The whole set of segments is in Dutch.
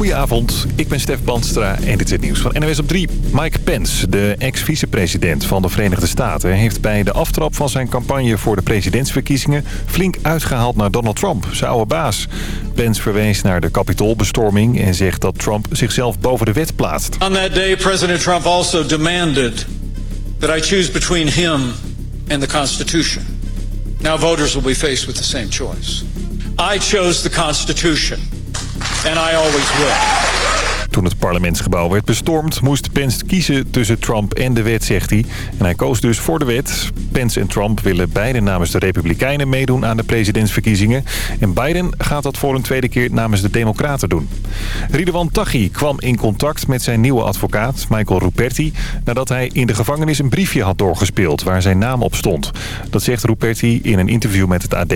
Goedenavond, ik ben Stef Bandstra en dit is het nieuws van NWS op 3. Mike Pence, de ex-vicepresident van de Verenigde Staten... heeft bij de aftrap van zijn campagne voor de presidentsverkiezingen... flink uitgehaald naar Donald Trump, zijn oude baas. Pence verwees naar de kapitoolbestorming en zegt dat Trump zichzelf boven de wet plaatst. On that day, President Trump also demanded that I choose between him and the Constitution. Now voters will be faced with the same choice. I chose the Constitution, and I always will. Toen het parlementsgebouw werd bestormd, moest Pence kiezen tussen Trump en de wet, zegt hij. En hij koos dus voor de wet. Pence en Trump willen beide namens de Republikeinen meedoen aan de presidentsverkiezingen. En Biden gaat dat voor een tweede keer namens de Democraten doen. Ridwan Taghi kwam in contact met zijn nieuwe advocaat, Michael Ruperti... nadat hij in de gevangenis een briefje had doorgespeeld waar zijn naam op stond. Dat zegt Ruperti in een interview met het AD.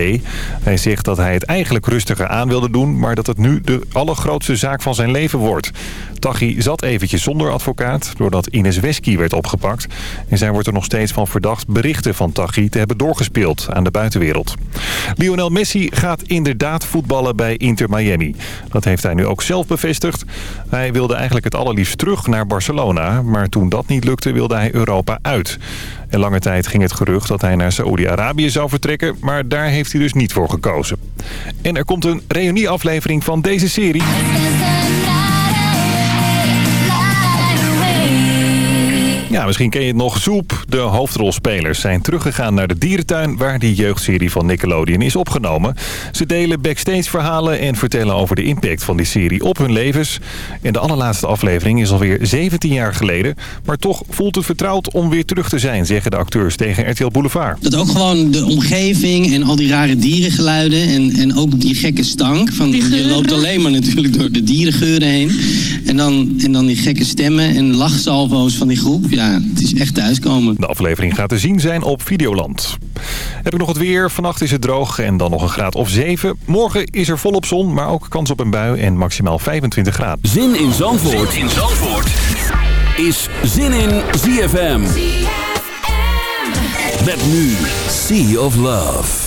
Hij zegt dat hij het eigenlijk rustiger aan wilde doen... maar dat het nu de allergrootste zaak van zijn leven wordt. Taghi zat eventjes zonder advocaat doordat Ines Wesky werd opgepakt. En zij wordt er nog steeds van verdacht berichten van Taghi te hebben doorgespeeld aan de buitenwereld. Lionel Messi gaat inderdaad voetballen bij Inter Miami. Dat heeft hij nu ook zelf bevestigd. Hij wilde eigenlijk het allerliefst terug naar Barcelona. Maar toen dat niet lukte wilde hij Europa uit. En lange tijd ging het gerucht dat hij naar Saoedi-Arabië zou vertrekken. Maar daar heeft hij dus niet voor gekozen. En er komt een reunieaflevering van deze serie. Ja, misschien ken je het nog. Zoep, de hoofdrolspelers, zijn teruggegaan naar de dierentuin... waar die jeugdserie van Nickelodeon is opgenomen. Ze delen backstage verhalen en vertellen over de impact van die serie op hun levens. En de allerlaatste aflevering is alweer 17 jaar geleden. Maar toch voelt het vertrouwd om weer terug te zijn, zeggen de acteurs tegen RTL Boulevard. Dat ook gewoon de omgeving en al die rare dierengeluiden en, en ook die gekke stank. Van, je loopt alleen maar natuurlijk door de dierengeuren heen. En dan, en dan die gekke stemmen en lachsalvo's van die groep. Ja, het is echt thuiskomen. De aflevering gaat te zien zijn op Videoland. Heb ik nog het weer. Vannacht is het droog en dan nog een graad of 7. Morgen is er volop zon, maar ook kans op een bui en maximaal 25 graden. Zin in Zandvoort, zin in Zandvoort. is Zin in ZFM. Met nu Sea of Love.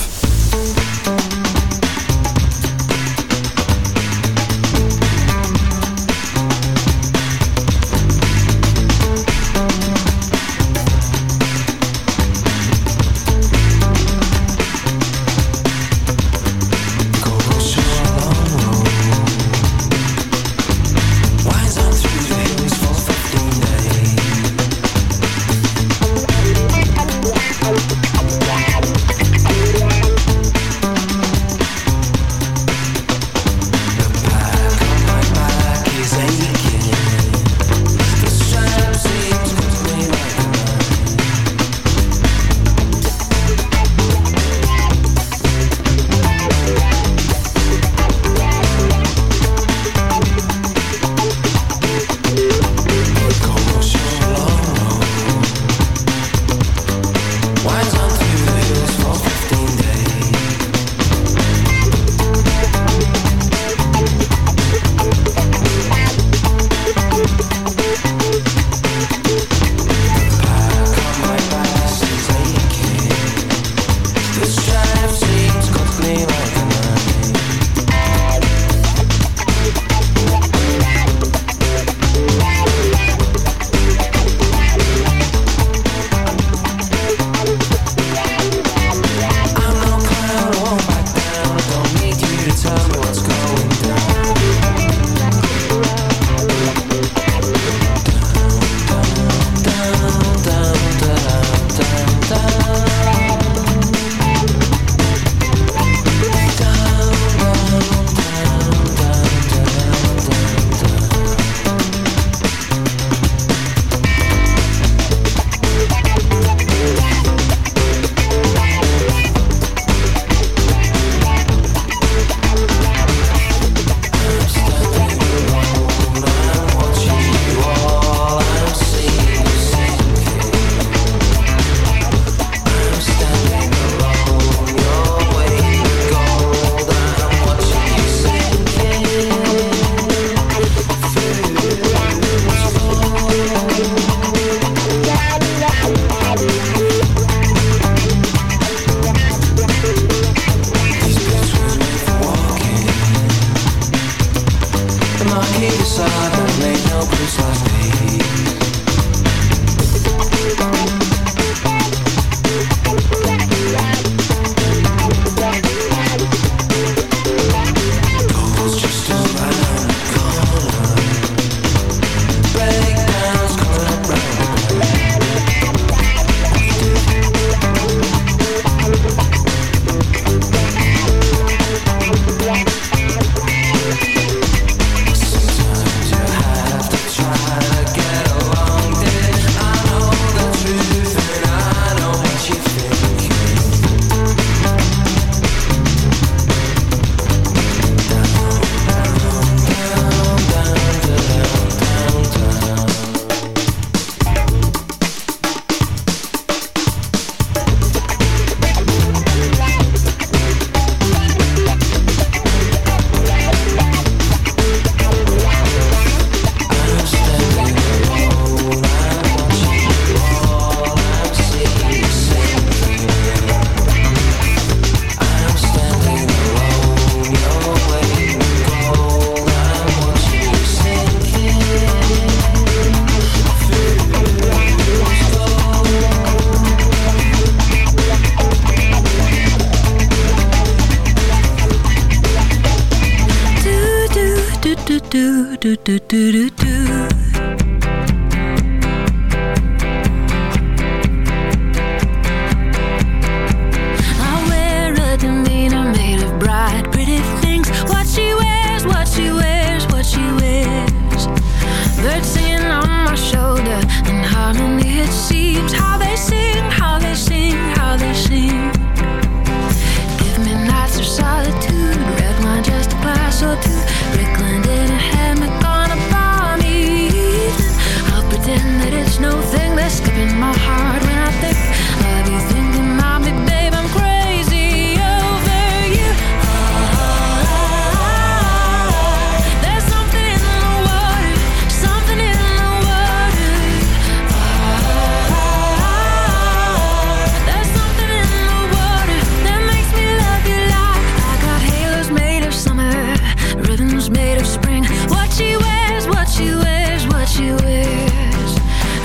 she wears, what she wears, what she wears.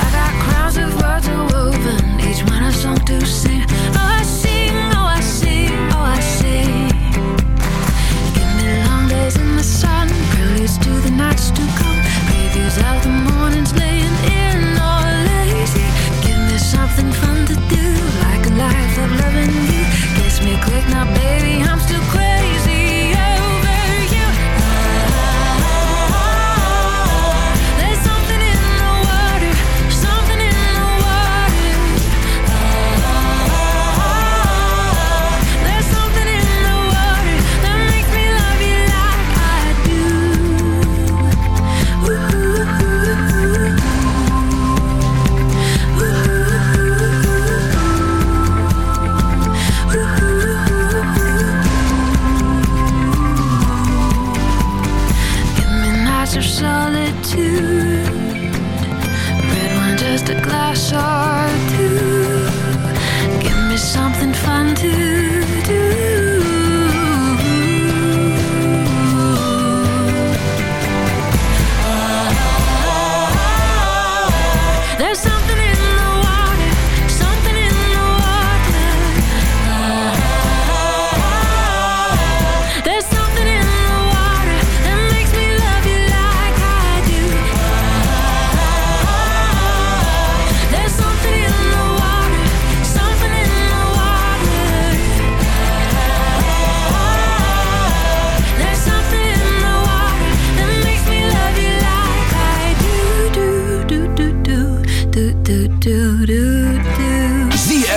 I got crowns of words woven, each one a song to sing.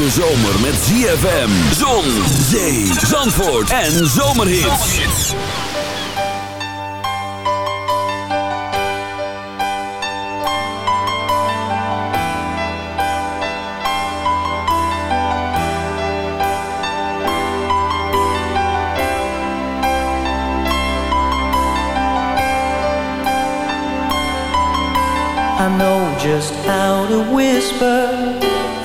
Hete zomer met ZFM, zon, zee, zandvoort en zomerhits. I know just how to whisper,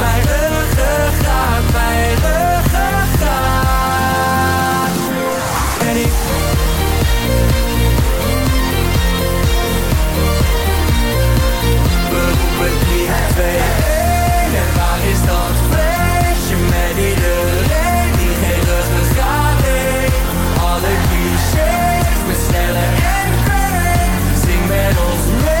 Mijn ruggengraat. En ik... We roepen 3, 2, 1 En waar is dat feestje met iedereen die geen ruggengraat? Alle clichés met sneller en. Zing met ons mee.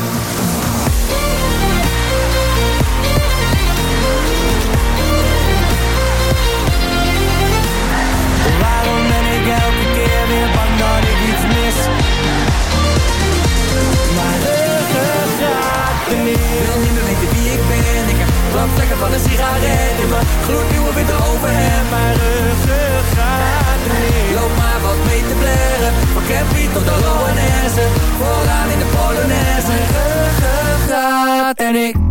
Van een sigaret in mijn gloednieuwe witte overhemd. Mijn ruggengraat remix. Loop maar wat mee te blaren. Van Campy tot de Loanesse. Vooraan in de Polonaise. Ruggengraat en ik.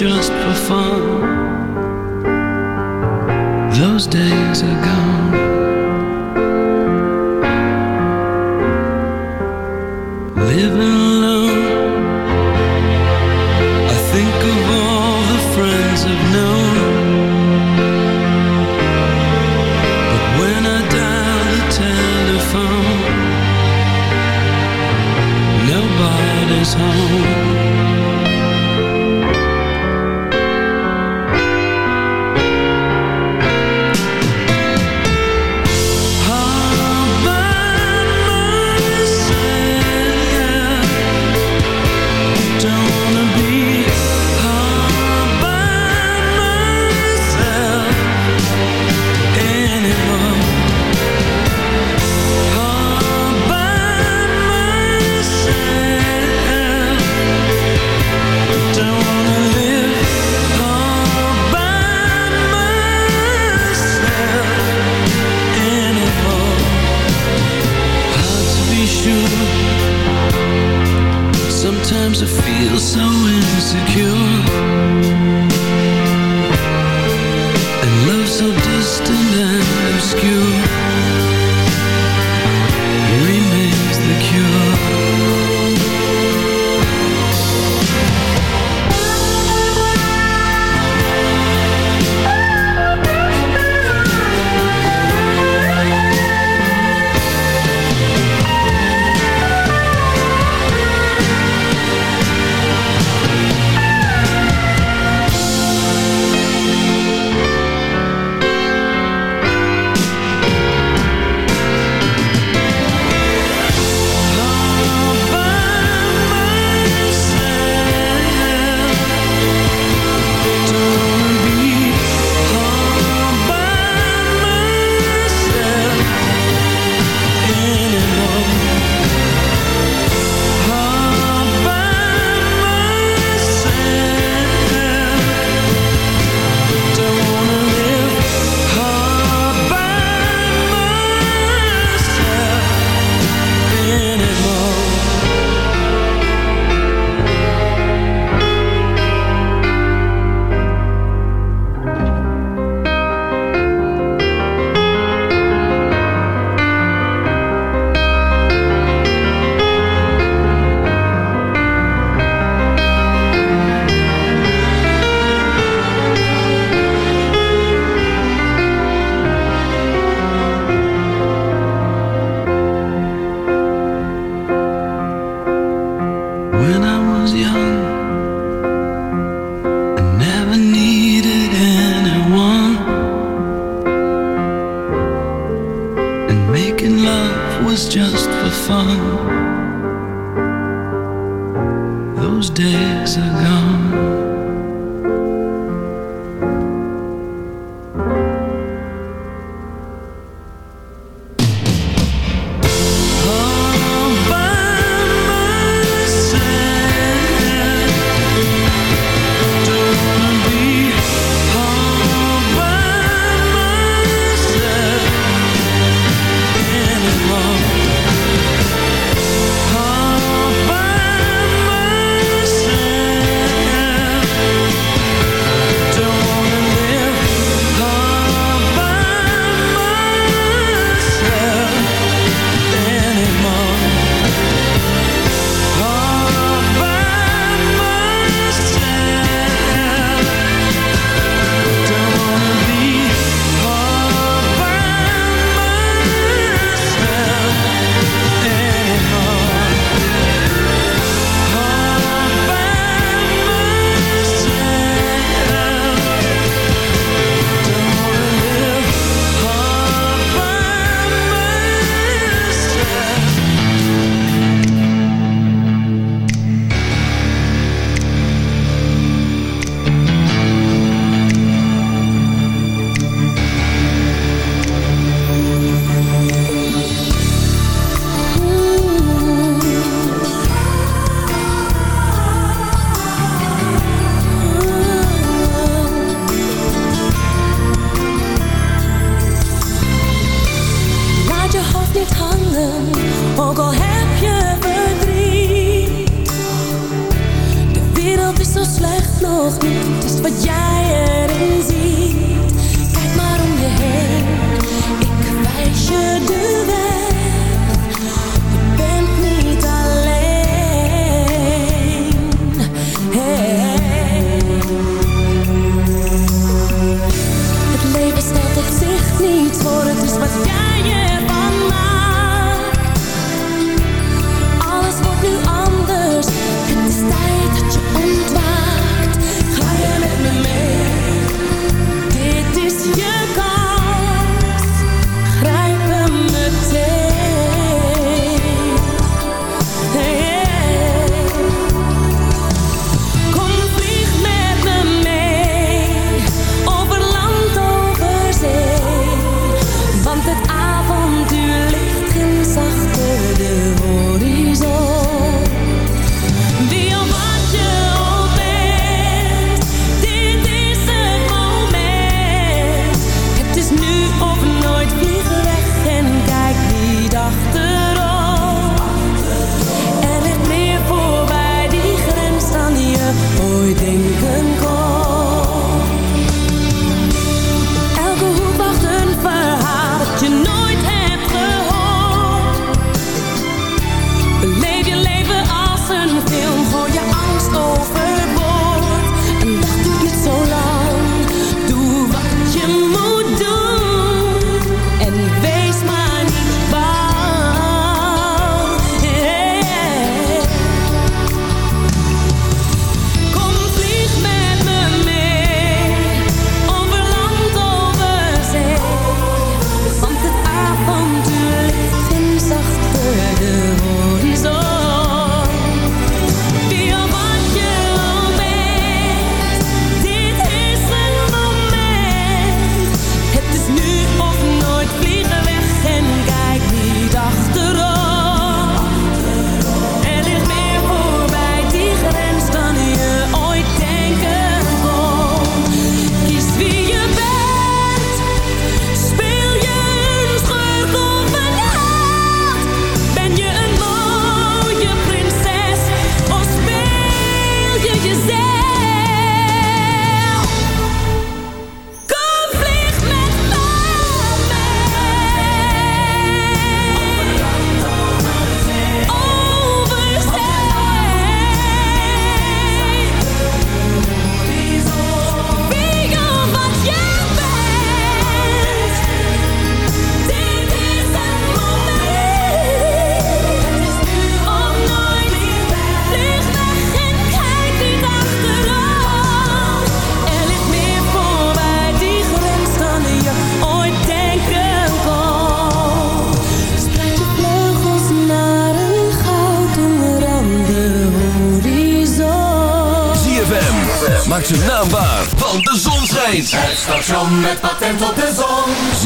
Just for fun.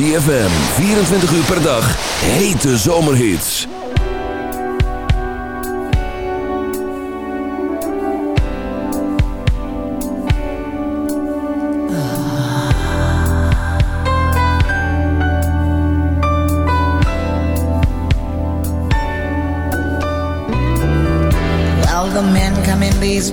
ZFM. 24 uur per dag. Hete zomerhits. All the men come in these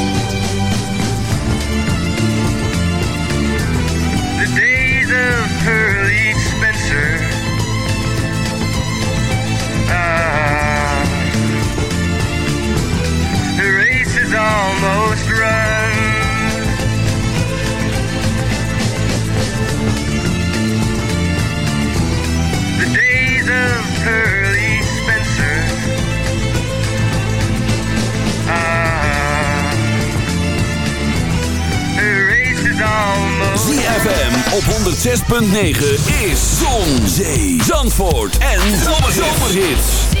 Almost run. The days of Pearly Spencer. Ah, race is almost ZFM op 106.9 is Zon, Zee, Zandvoort en Zomerhits.